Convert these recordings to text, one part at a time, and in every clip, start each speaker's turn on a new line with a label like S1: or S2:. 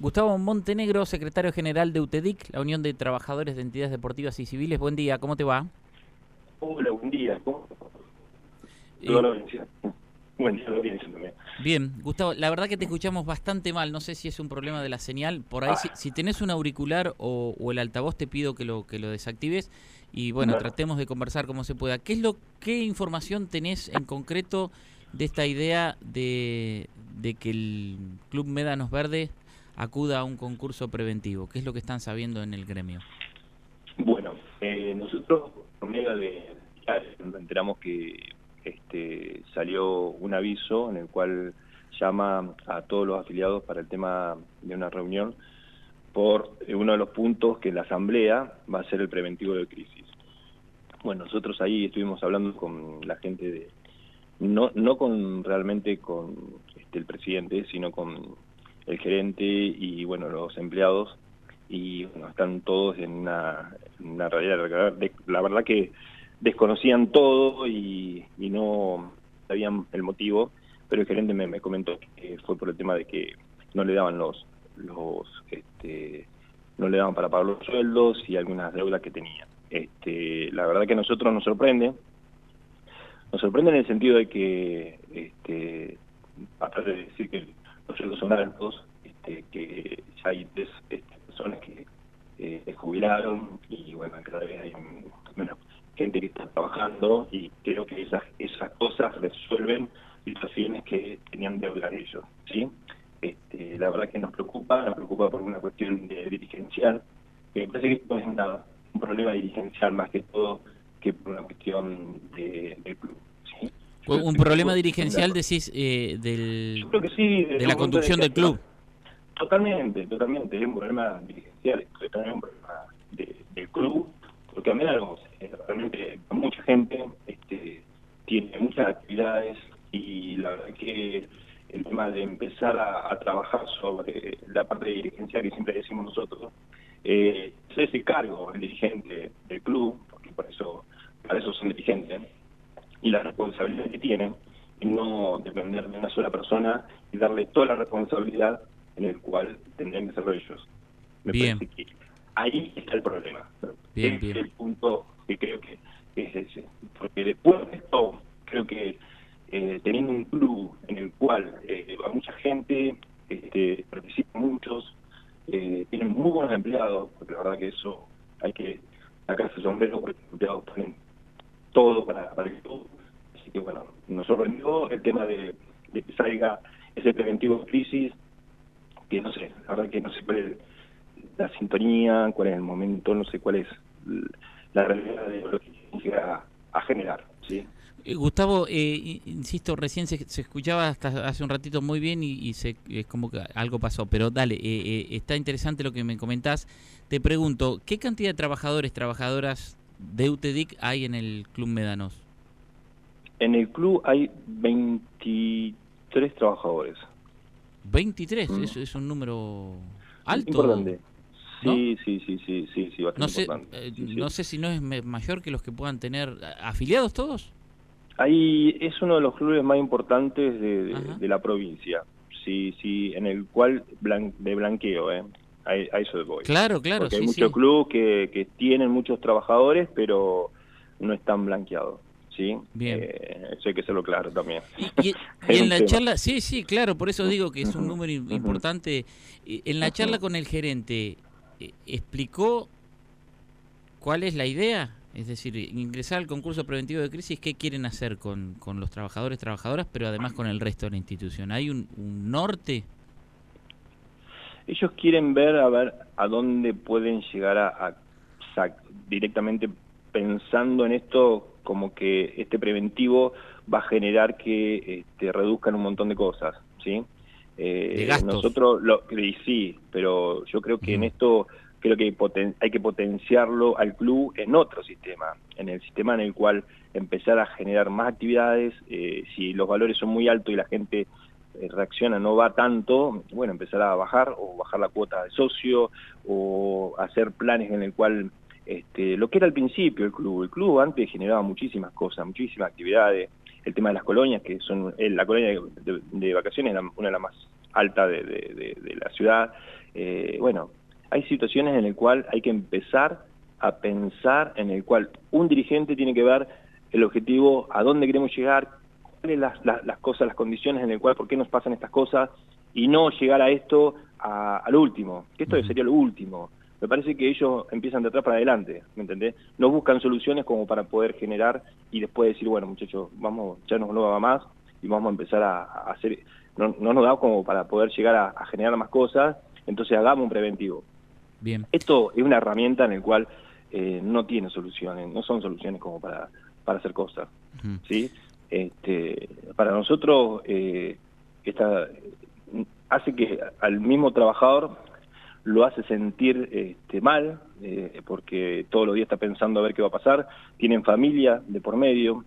S1: Gustavo Montenegro, secretario general de UTEDIC, la Unión de Trabajadores de Entidades Deportivas y Civiles. Buen día, ¿cómo te va?
S2: Hola, buen día. ¿Cómo?
S1: Eh,
S2: Buen día, también.
S1: Bien, Gustavo, la verdad que te escuchamos bastante mal, no sé si es un problema de la señal, por ahí
S2: Ah.
S1: si, si tenés un auricular o, o el altavoz te pido que lo que lo desactives y bueno,
S2: Bueno.
S1: tratemos de conversar como se pueda. ¿Qué es lo qué información tenés en concreto de esta idea de, de que el Club Médanos Verde acuda a un concurso preventivo? ¿Qué es lo que están sabiendo en el gremio?
S2: Bueno, eh, nosotros por medio de enteramos que este, salió un aviso en el cual llama a todos los afiliados para el tema de una reunión por eh, uno de los puntos que la asamblea va a ser el preventivo de crisis. Bueno, nosotros ahí estuvimos hablando con la gente de no no con realmente con este, el presidente, sino con el gerente y bueno los empleados. Y bueno, están todos en una, en una realidad, la verdad que desconocían todo y, no sabían el motivo, pero el gerente me, me comentó que fue por el tema de que no le daban los, los este, no le daban para pagar los sueldos y algunas deudas que tenía. Este, la verdad que a nosotros nos sorprende, nos sorprende en el sentido de que, este, aparte de decir que sueldos son altos, que ya hay tres este, personas que eh, se jubilaron y bueno, cada vez hay menos gente que está trabajando y creo que esas, cosas resuelven situaciones que tenían deuda ellos, ¿sí? Este, la verdad que nos preocupa, nos preocupa por una cuestión de dirigencial, que me parece que esto es una- un problema dirigencial más que todo que por una cuestión de, del club,
S1: Un problema dirigencial, decís, eh, del,
S2: Yo creo que sí. desde
S1: de la conducción del club.
S2: Totalmente, totalmente. Es un problema dirigencial, es también un problema de- del club, porque a mí algo, eh, realmente mucha gente este, tiene muchas actividades y la verdad que el tema de empezar a, a trabajar sobre la parte dirigencial que siempre decimos nosotros, eh, ese cargo, el dirigente del club, porque por eso, para eso son dirigentes, y la responsabilidad que tienen, y no depender de una sola persona y darle toda la responsabilidad en el cual tendrían que hacerlo ellos. Me
S1: Bien.
S2: parece que ahí está el problema.
S1: Bien,
S2: es
S1: bien.
S2: el punto que creo que es ese. Porque después de esto, creo que eh, teniendo un club en el cual eh, va mucha gente, este, participan muchos, eh, tienen muy buenos empleados, porque la verdad que eso hay que sacarse sombrero porque los empleados ponen todo para, para el. Así que bueno, nos sorprendió el tema de, que salga ese preventivo crisis, que no sé, la verdad que no sé cuál es la sintonía, cuál es el momento, no sé cuál es la realidad de lo que llega a, generar, ¿sí?
S1: Eh, Gustavo, eh, insisto, recién se, se escuchaba hasta hace un ratito muy bien y, y se, es como que algo pasó, pero dale, eh, eh, está interesante lo que me comentás. Te pregunto, ¿qué cantidad de trabajadores, trabajadoras de UTEDIC hay en el Club Médanos?
S2: En el club hay 23 trabajadores.
S1: 23,
S2: Mm.
S1: es, es un número alto.
S2: Importante.
S1: ¿no?
S2: Sí, sí, sí, sí, sí, sí, bastante
S1: No sé,
S2: importante.
S1: eh,
S2: Sí, sí.
S1: no sé si no es mayor que los que puedan tener afiliados todos.
S2: Ahí es uno de los clubes más importantes de, de-
S1: Ajá.
S2: de la provincia, sí, sí, en el cual blan- de blanqueo, ¿eh? A, a eso voy.
S1: Claro, claro,
S2: Porque hay
S1: sí.
S2: muchos clubes que, que tienen muchos trabajadores, pero no están blanqueados, ¿sí?
S1: Bien.
S2: Eh, eso hay que hacerlo claro también.
S1: Y, y- y
S2: Es
S1: en la
S2: tema.
S1: charla, sí, sí, claro, por eso digo que es un número importante. Y En la charla con el gerente, eh, ¿explicó cuál es la idea? Es decir, ingresar al concurso preventivo de crisis, ¿qué quieren hacer con, con los trabajadores, trabajadoras, pero además con el resto de la institución? ¿Hay un, un norte?
S2: Ellos quieren ver a ver a dónde pueden llegar a, a directamente pensando en esto como que este preventivo va a generar que este, reduzcan un montón de cosas, ¿sí? Eh,
S1: De gastos.
S2: Nosotros lo sí, pero yo creo que en esto creo que poten- hay que potenciarlo al club en otro sistema, en el sistema en el cual empezar a generar más actividades, eh, si los valores son muy altos y la gente reacciona, no va tanto, bueno, empezar a bajar o bajar la cuota de socio o hacer planes en el cual este, lo que era al principio el club, el club antes generaba muchísimas cosas, muchísimas actividades, el tema de las colonias, que son eh, la colonia de, de- de vacaciones era una de las más alta de, la ciudad. Eh, bueno, hay situaciones en las cuales hay que empezar a pensar en el cual un dirigente tiene que ver el objetivo, a dónde queremos llegar, cuáles las, las, cosas, las condiciones en el cual, por qué nos pasan estas cosas, y no llegar a esto al último, que esto sería lo último. Me parece que ellos empiezan de atrás para adelante, ¿me entendés? No buscan soluciones como para poder generar y después decir, bueno muchachos, vamos, ya no va más y vamos a empezar a, hacer, no, no, nos da como para poder llegar a, generar más cosas, entonces hagamos un preventivo. Bien. Esto es una herramienta en la cual eh, no tiene soluciones, no son soluciones como para, para hacer cosas, ¿sí? Este, para nosotros, eh, esta, hace que al mismo trabajador lo hace sentir este, mal, eh, porque todos los días está pensando a ver qué va a pasar, tienen familia de por medio,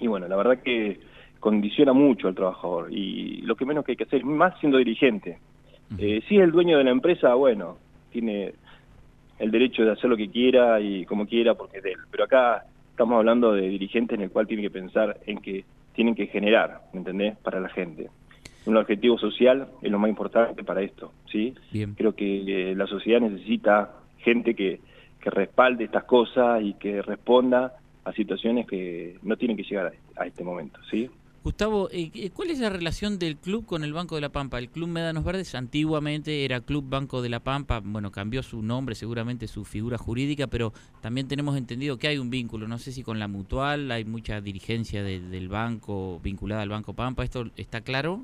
S2: y bueno, la verdad que condiciona mucho al trabajador, y lo que menos que hay que hacer, más siendo dirigente. Eh, si es el dueño de la empresa, bueno, tiene el derecho de hacer lo que quiera y como quiera porque es de él, pero acá estamos hablando de dirigentes en el cual tiene que pensar en que tienen que generar, ¿me entendés?, para la gente un objetivo social es lo más importante para esto, ¿sí? Creo que eh, la sociedad necesita gente que, que respalde estas cosas y que responda a situaciones que no tienen que llegar a, este momento, ¿sí?
S1: Gustavo, eh, eh, ¿cuál es la relación del club con el Banco de la Pampa? El Club Medanos Verdes antiguamente era Club Banco de la Pampa, bueno, cambió su nombre, seguramente su figura jurídica, pero también tenemos entendido que hay un vínculo, no sé si con la mutual, hay mucha dirigencia del banco vinculada al Banco Pampa, ¿esto está claro?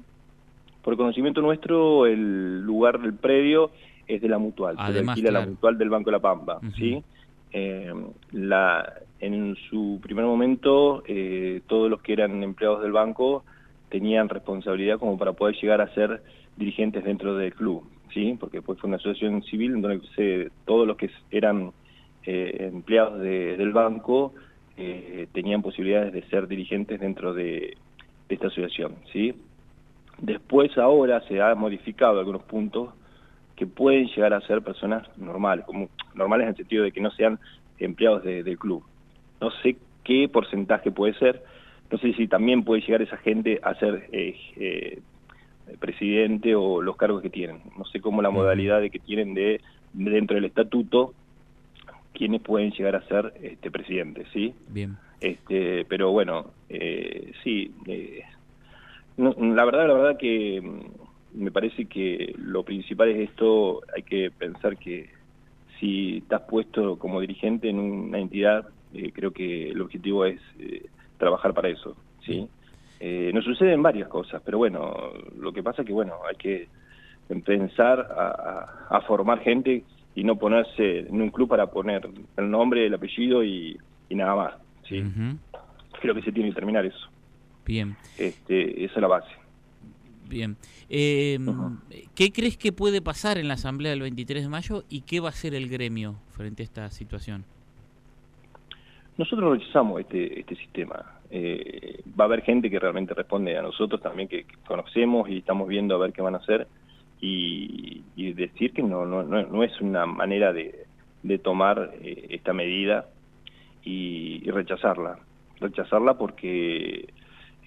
S2: Por conocimiento nuestro, el lugar del predio es de la mutual, Además, la mutual del Banco de la Pampa, ¿sí? Eh, la, en su primer momento, eh, todos los que eran empleados del banco tenían responsabilidad como para poder llegar a ser dirigentes dentro del club, ¿sí? Porque pues fue una asociación civil en donde todos los que eran eh, empleados del banco tenían posibilidades de ser dirigentes dentro de, de esta asociación, ¿sí? Después ahora se ha modificado algunos puntos que pueden llegar a ser personas normales, como normales en el sentido de que no sean empleados del club. No sé qué porcentaje puede ser, no sé si también puede llegar esa gente a ser eh, eh, presidente o los cargos que tienen. No sé cómo la modalidad de que tienen de, dentro del estatuto quienes pueden llegar a ser este presidente, ¿sí? Bien. Este, pero bueno, eh, sí, eh, la verdad, la verdad que mm, me parece que lo principal es esto, hay que pensar que si estás puesto como dirigente en una entidad, eh, creo que el objetivo es eh, trabajar para eso, ¿sí? Eh, nos suceden varias cosas, pero bueno, lo que pasa es que, bueno, hay que pensar a, formar gente y no ponerse en un club para poner el nombre, el apellido y, nada más, ¿sí? Creo que se tiene que terminar eso. Bien. Este, esa es la base.
S1: Bien. Em, ¿Qué crees que puede pasar en la asamblea del 23 de mayo y qué va a hacer el gremio frente a esta situación?
S2: Nosotros rechazamos este, este sistema. Eh, va a haber gente que realmente responde a nosotros también, que, conocemos y estamos viendo a ver qué van a hacer y, decir que no, no, no, es una manera de, de tomar eh, esta medida y, y rechazarla. Rechazarla porque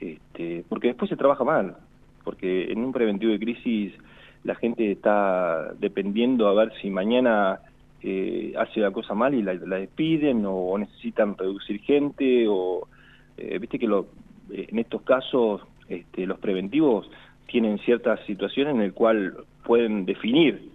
S2: este, porque después se trabaja mal, porque en un preventivo de crisis la gente está dependiendo a ver si mañana eh, hace la cosa mal y la, despiden o, necesitan reducir gente o eh, viste que lo, en estos casos este, los preventivos tienen ciertas situaciones en el cual pueden definir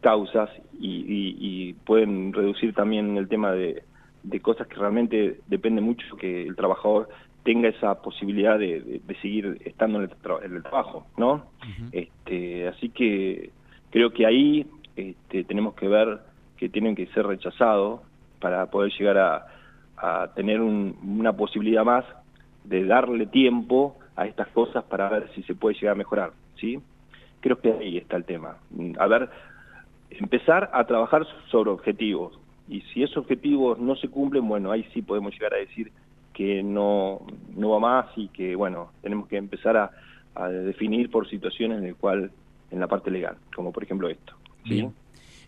S2: causas y, pueden reducir también el tema de, de cosas que realmente depende mucho que el trabajador tenga esa posibilidad de, seguir estando en el, trabajo, ¿no? este, así que creo que ahí este, tenemos que ver que tienen que ser rechazados para poder llegar a, tener una posibilidad más de darle tiempo a estas cosas para ver si se puede llegar a mejorar, ¿sí? Creo que ahí está el tema. A ver, empezar a trabajar sobre objetivos. Y si esos objetivos no se cumplen, bueno, ahí sí podemos llegar a decir que no, no va más y que, bueno, tenemos que empezar a, definir por situaciones en el cual, en la parte legal, como por ejemplo esto. ¿sí?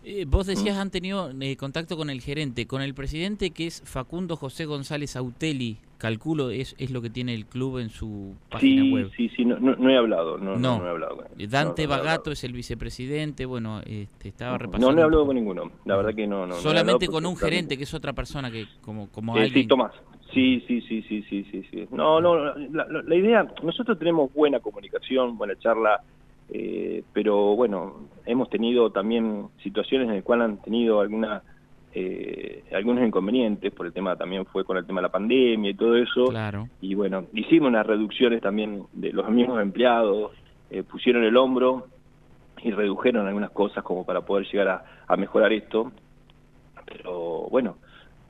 S1: Eh, vos decías, han tenido eh, contacto con el gerente, con el presidente que es Facundo José González Auteli, calculo, es, es lo que tiene el club en su página web.
S2: Sí, sí, no, no, he hablado, no, no. he hablado
S1: Dante Bagato es el vicepresidente, bueno, este, estaba
S2: repasando. No, no he hablado con ninguno, la verdad que no. no
S1: Solamente con un gerente que es otra persona que, como, como
S2: alguien... Sí, Tomás. Sí, sí, sí, sí, sí, sí, sí. No, no, la, la idea, nosotros tenemos buena comunicación, buena charla, eh, pero bueno, hemos tenido también situaciones en las cuales han tenido alguna, eh, algunos inconvenientes, por el tema también fue con el tema de la pandemia y todo eso.
S1: Claro.
S2: Y bueno, hicimos unas reducciones también de los mismos empleados, eh, pusieron el hombro y redujeron algunas cosas como para poder llegar a, a mejorar esto. Pero bueno,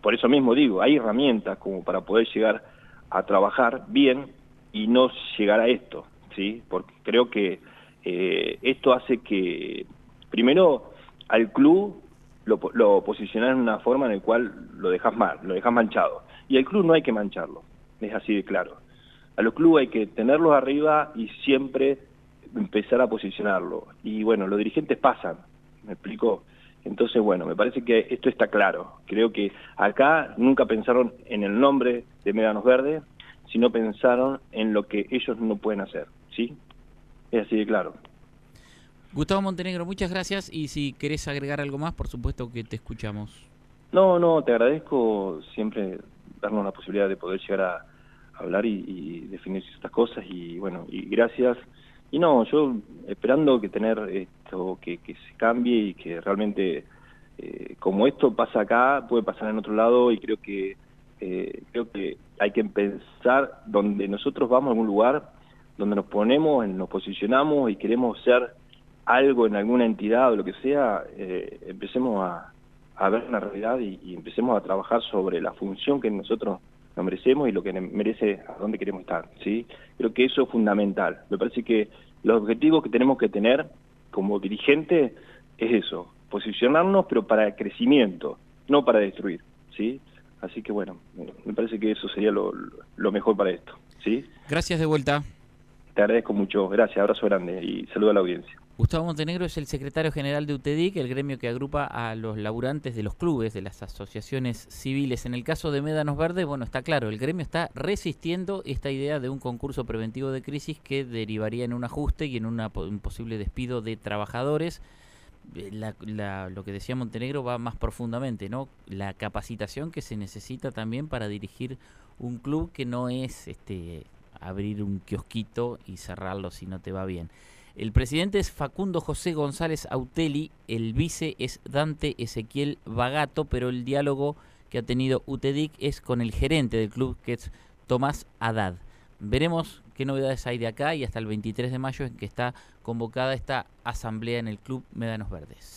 S2: por eso mismo digo, hay herramientas como para poder llegar a trabajar bien y no llegar a esto, ¿sí? Porque creo que eh, esto hace que, primero, al club lo, lo en una forma en la cual lo dejas mal, lo dejas manchado. Y al club no hay que mancharlo, es así de claro. A los clubes hay que tenerlos arriba y siempre empezar a posicionarlo. Y bueno, los dirigentes pasan, ¿me explico? Entonces, bueno, me parece que esto está claro. Creo que acá nunca pensaron en el nombre de Médanos Verdes, sino pensaron en lo que ellos no pueden hacer, ¿sí? Es así de claro.
S1: Gustavo Montenegro, muchas gracias y si querés agregar algo más, por supuesto que te escuchamos.
S2: No, no, te agradezco siempre darnos la posibilidad de poder llegar a hablar y, definir ciertas cosas y bueno, y gracias. Y no, yo esperando que tener esto, que, se cambie y que realmente, eh, como esto pasa acá, puede pasar en otro lado y creo que eh, creo que hay que pensar donde nosotros vamos a algún lugar donde nos ponemos, nos posicionamos y queremos ser algo en alguna entidad o lo que sea, eh, empecemos a, ver una realidad y, empecemos a trabajar sobre la función que nosotros nos merecemos y lo que merece a dónde queremos estar. ¿sí? Creo que eso es fundamental. Me parece que los objetivos que tenemos que tener como dirigente es eso, posicionarnos pero para crecimiento, no para destruir. ¿sí? Así que bueno, me parece que eso sería lo, lo mejor para esto. ¿sí?
S1: Gracias de vuelta.
S2: Te agradezco mucho, gracias, abrazo grande y saludo a la audiencia.
S1: Gustavo Montenegro es el secretario general de UTEDIC, el gremio que agrupa a los laburantes de los clubes, de las asociaciones civiles. En el caso de Médanos Verdes, bueno, está claro, el gremio está resistiendo esta idea de un concurso preventivo de crisis que derivaría en un ajuste y en un posible despido de trabajadores. Eh, lo que decía Montenegro va más profundamente, ¿no? La capacitación que se necesita también para dirigir un club que no es este abrir un kiosquito y cerrarlo si no te va bien. El presidente es Facundo José González Auteli, el vice es Dante Ezequiel Bagato, pero el diálogo que ha tenido UTEDIC es con el gerente del club, que es Tomás Haddad. Veremos qué novedades hay de acá y hasta el 23 de mayo en que está convocada esta asamblea en el Club Médanos Verdes.